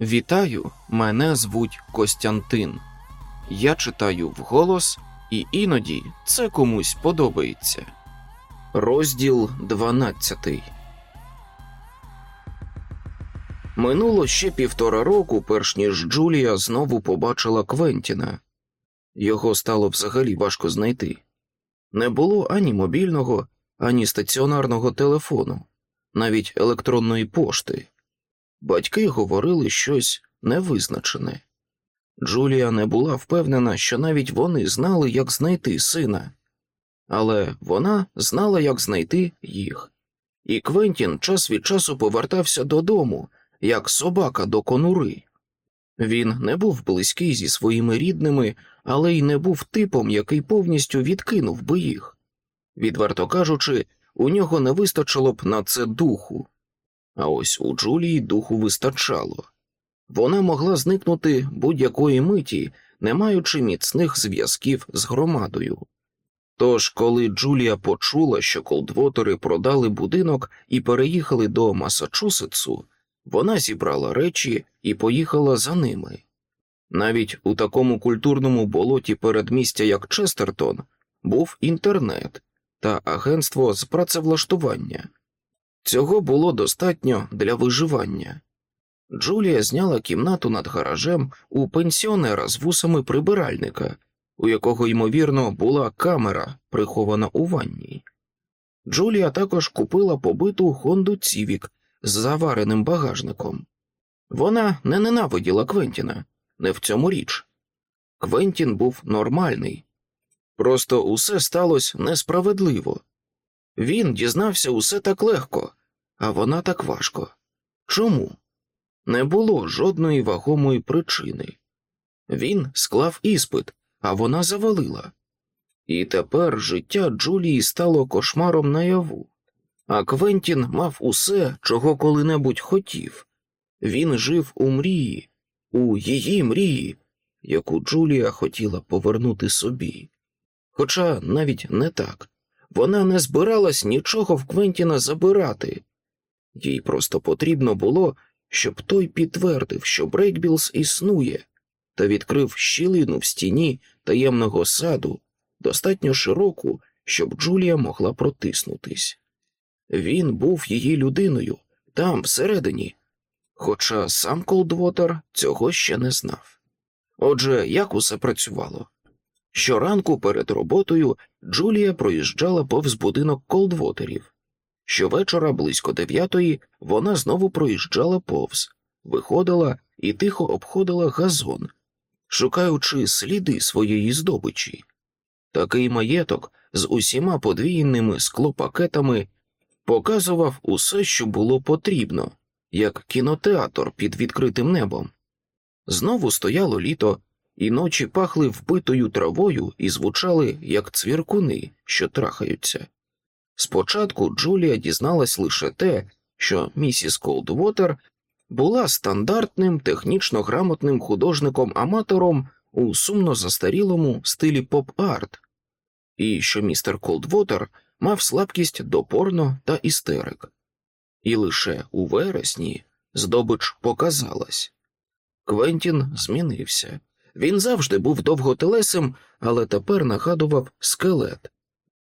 Вітаю, мене звуть Костянтин. Я читаю вголос, і іноді це комусь подобається. Розділ 12 Минуло ще півтора року, перш ніж Джулія знову побачила Квентіна. Його стало взагалі важко знайти. Не було ані мобільного, ані стаціонарного телефону, навіть електронної пошти. Батьки говорили щось невизначене. Джулія не була впевнена, що навіть вони знали, як знайти сина, але вона знала, як знайти їх. І Квентін час від часу повертався додому, як собака до конури. Він не був близький зі своїми рідними, але й не був типом, який повністю відкинув би їх. Відверто кажучи, у нього не вистачило б на це духу. А ось у Джулії духу вистачало. Вона могла зникнути будь-якої миті, не маючи міцних зв'язків з громадою. Тож, коли Джулія почула, що колдвотери продали будинок і переїхали до Масачусетсу, вона зібрала речі і поїхала за ними. Навіть у такому культурному болоті передмістя, як Честертон, був інтернет та агентство з працевлаштування. Цього було достатньо для виживання. Джулія зняла кімнату над гаражем у пенсіонера з вусами прибиральника, у якого, ймовірно, була камера, прихована у ванні. Джулія також купила побиту Хонду Цівік з завареним багажником. Вона не ненавиділа Квентіна, не в цьому річ. Квентін був нормальний, просто усе сталося несправедливо. Він дізнався усе так легко, а вона так важко. Чому? Не було жодної вагомої причини. Він склав іспит, а вона завалила. І тепер життя Джулії стало кошмаром наяву, а Квентін мав усе, чого коли-небудь хотів. Він жив у мрії, у її мрії, яку Джулія хотіла повернути собі. Хоча навіть не так. Вона не збиралась нічого в Квентіна забирати, їй просто потрібно було, щоб той підтвердив, що Брейкбілз існує, та відкрив щілину в стіні таємного саду, достатньо широку, щоб Джулія могла протиснутись. Він був її людиною там, всередині, хоча сам Колдвотер цього ще не знав. Отже, як усе працювало? Щоранку перед роботою Джулія проїжджала повз будинок Колдвотерів. Щовечора, близько дев'ятої, вона знову проїжджала повз, виходила і тихо обходила газон, шукаючи сліди своєї здобичі. Такий маєток з усіма подвійними склопакетами показував усе, що було потрібно, як кінотеатр під відкритим небом. Знову стояло літо, і ночі пахли вбитою травою і звучали, як цвіркуни, що трахаються. Спочатку Джулія дізналась лише те, що місіс Колдвотер була стандартним технічно грамотним художником-аматором у сумно застарілому стилі поп-арт, і що містер Колдвотер мав слабкість до порно та істерик. І лише у вересні здобич показалась. Квентін змінився. Він завжди був довготелесим, але тепер нагадував скелет.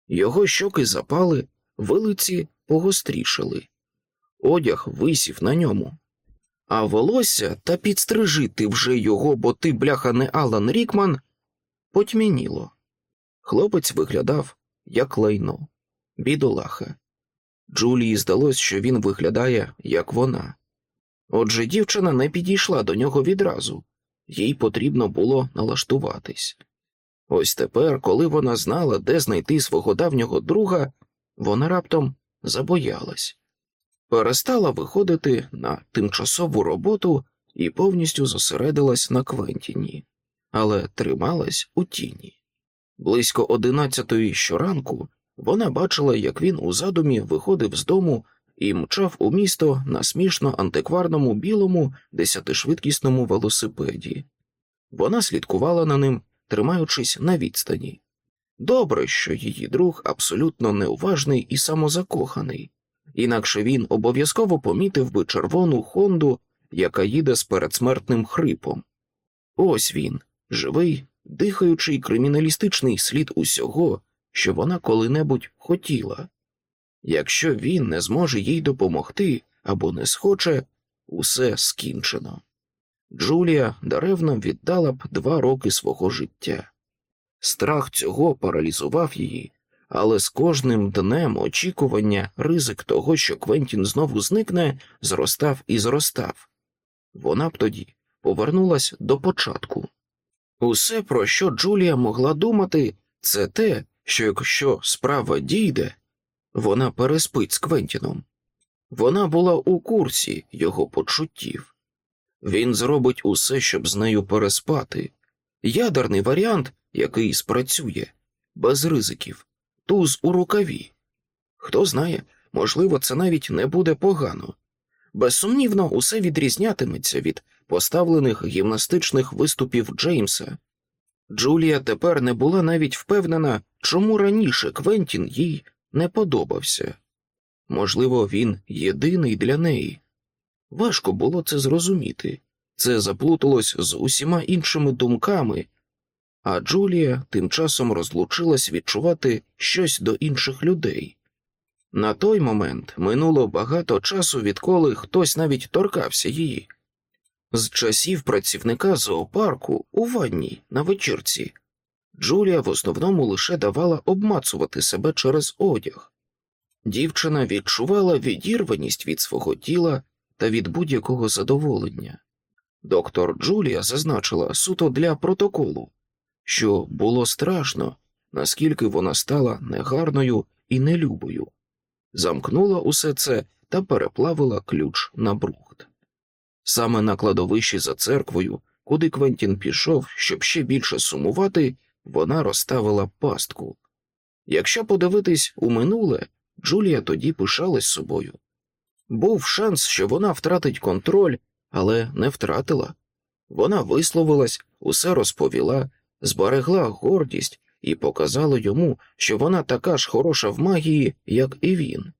Його щоки запали, вилиці погострішали, одяг висів на ньому, а волосся та підстрижити вже його, бо ти, бляха, не Алан Рікман, потьмяніло. Хлопець виглядав як лайно, бідолаха. Джулії здалось, що він виглядає, як вона. Отже, дівчина не підійшла до нього відразу, їй потрібно було налаштуватись. Ось тепер, коли вона знала, де знайти свого давнього друга, вона раптом забоялась, перестала виходити на тимчасову роботу і повністю зосередилась на Квентіні, але трималась у тіні. Близько одинадцятої щоранку вона бачила, як він у задумі виходив з дому і мчав у місто на смішно антикварному білому десятишвидкісному велосипеді. Вона слідкувала на ним тримаючись на відстані. Добре, що її друг абсолютно неуважний і самозакоханий, інакше він обов'язково помітив би червону Хонду яка їде з передсмертним хрипом. Ось він, живий, дихаючий криміналістичний слід усього, що вона коли-небудь хотіла. Якщо він не зможе їй допомогти або не схоче, усе скінчено. Джулія даревно віддала б два роки свого життя. Страх цього паралізував її, але з кожним днем очікування ризик того, що Квентін знову зникне, зростав і зростав. Вона б тоді повернулась до початку. Усе, про що Джулія могла думати, це те, що якщо справа дійде, вона переспить з Квентіном. Вона була у курсі його почуттів. Він зробить усе, щоб з нею переспати. Ядерний варіант, який спрацює, без ризиків, туз у рукаві. Хто знає, можливо, це навіть не буде погано. Безсумнівно, усе відрізнятиметься від поставлених гімнастичних виступів Джеймса. Джулія тепер не була навіть впевнена, чому раніше Квентін їй не подобався. Можливо, він єдиний для неї. Важко було це зрозуміти, це заплуталось з усіма іншими думками, а Джулія тим часом розлучилась відчувати щось до інших людей. На той момент минуло багато часу, відколи хтось навіть торкався її. З часів працівника зоопарку у ванні на вечірці Джулія в основному лише давала обмацувати себе через одяг. Дівчина відчувала відірваність від свого тіла та від будь-якого задоволення. Доктор Джулія зазначила суто для протоколу, що було страшно, наскільки вона стала негарною і нелюбою, замкнула усе це та переплавила ключ на брухт. Саме на кладовищі за церквою, куди Квентін пішов, щоб ще більше сумувати, вона розставила пастку. Якщо подивитись у минуле, Джулія тоді пишалась собою. Був шанс, що вона втратить контроль, але не втратила. Вона висловилась, усе розповіла, зберегла гордість і показала йому, що вона така ж хороша в магії, як і він.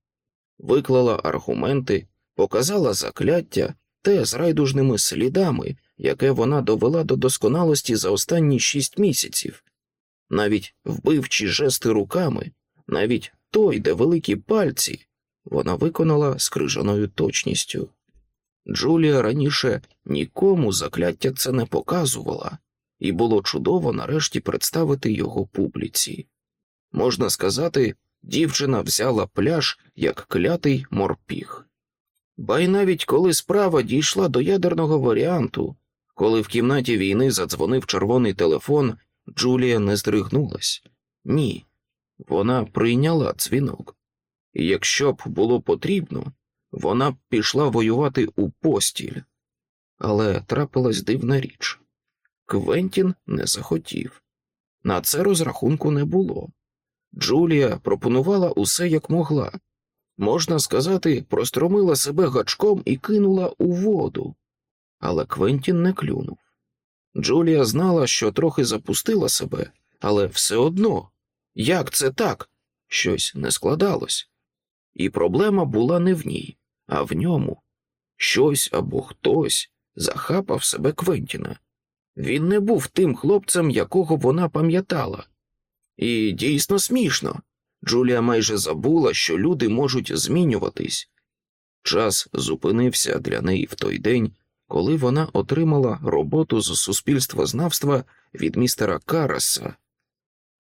Виклала аргументи, показала закляття, те з райдужними слідами, яке вона довела до досконалості за останні шість місяців, навіть вбивчі жести руками, навіть той, де великі пальці, вона виконала з крижаною точністю. Джулія раніше нікому закляття це не показувала, і було чудово нарешті представити його публіці. Можна сказати, дівчина взяла пляж як клятий морпіг. Ба й навіть коли справа дійшла до ядерного варіанту, коли в кімнаті війни задзвонив червоний телефон, Джулія не здригнулась. Ні, вона прийняла дзвінок. І якщо б було потрібно, вона б пішла воювати у постіль. Але трапилась дивна річ. Квентін не захотів. На це розрахунку не було. Джулія пропонувала усе як могла. Можна сказати, простромила себе гачком і кинула у воду. Але Квентін не клюнув. Джулія знала, що трохи запустила себе, але все одно, як це так? Щось не складалось. І проблема була не в ній, а в ньому. Щось або хтось захапав себе Квентіна. Він не був тим хлопцем, якого вона пам'ятала. І дійсно смішно. Джулія майже забула, що люди можуть змінюватись. Час зупинився для неї в той день, коли вона отримала роботу з суспільствознавства від містера Караса,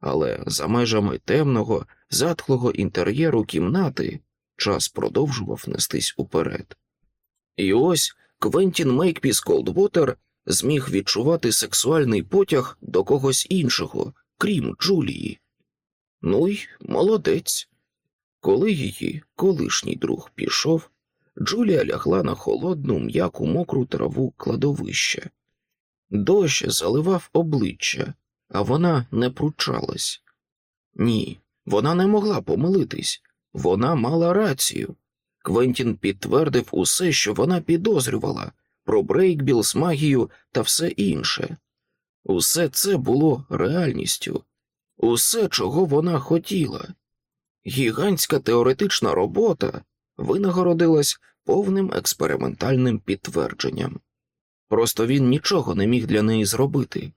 але за межами темного, затхлого інтер'єру кімнати час продовжував нестись уперед. І ось Квентін Мейкпіс Колдвотер зміг відчувати сексуальний потяг до когось іншого, крім Джулії. Ну й молодець. Коли її колишній друг пішов, Джулія лягла на холодну, м'яку мокру траву кладовища. Дощ заливав обличчя, а вона не пручалась. Ні, вона не могла помилитись, вона мала рацію. Квентін підтвердив усе, що вона підозрювала про Брейкбілс, магію та все інше. Усе це було реальністю, усе, чого вона хотіла. Гігантська теоретична робота винагородилась повним експериментальним підтвердженням. Просто він нічого не міг для неї зробити.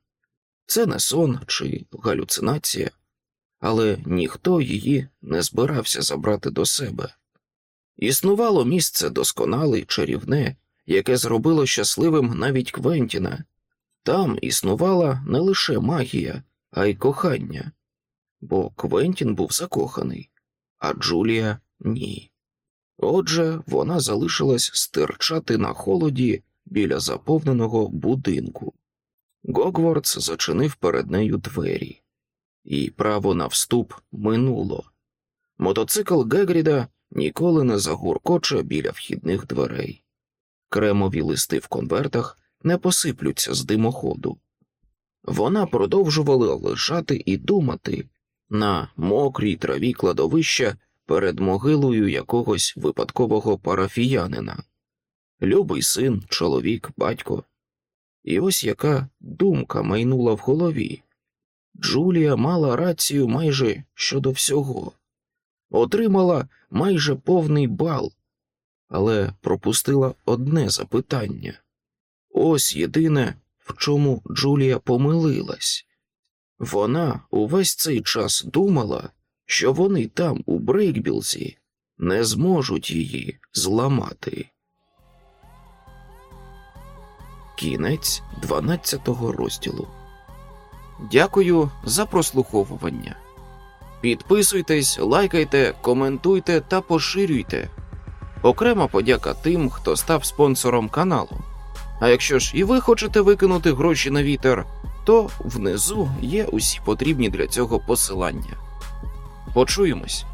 Це не сон чи галюцинація, але ніхто її не збирався забрати до себе. Існувало місце досконале й чарівне, яке зробило щасливим навіть Квентіна. Там існувала не лише магія, а й кохання, бо Квентін був закоханий, а Джулія ні. Отже, вона залишилась стирчати на холоді біля заповненого будинку. Гогвардс зачинив перед нею двері, і право на вступ минуло. Мотоцикл Гегріда ніколи не загуркоче біля вхідних дверей. Кремові листи в конвертах не посиплються з димоходу. Вона продовжувала лежати і думати на мокрій траві кладовища перед могилою якогось випадкового парафіянина. Любий син, чоловік, батько. І ось яка думка майнула в голові. Джулія мала рацію майже щодо всього, отримала майже повний бал, але пропустила одне запитання ось єдине, в чому Джулія помилилась. Вона увесь цей час думала, що вони там, у Брейкбілзі, не зможуть її зламати. Кінець 12 розділу. Дякую за прослуховування. Підписуйтесь, лайкайте, коментуйте та поширюйте. Окрема подяка тим, хто став спонсором каналу. А якщо ж і ви хочете викинути гроші на вітер, то внизу є усі потрібні для цього посилання. Почуємось.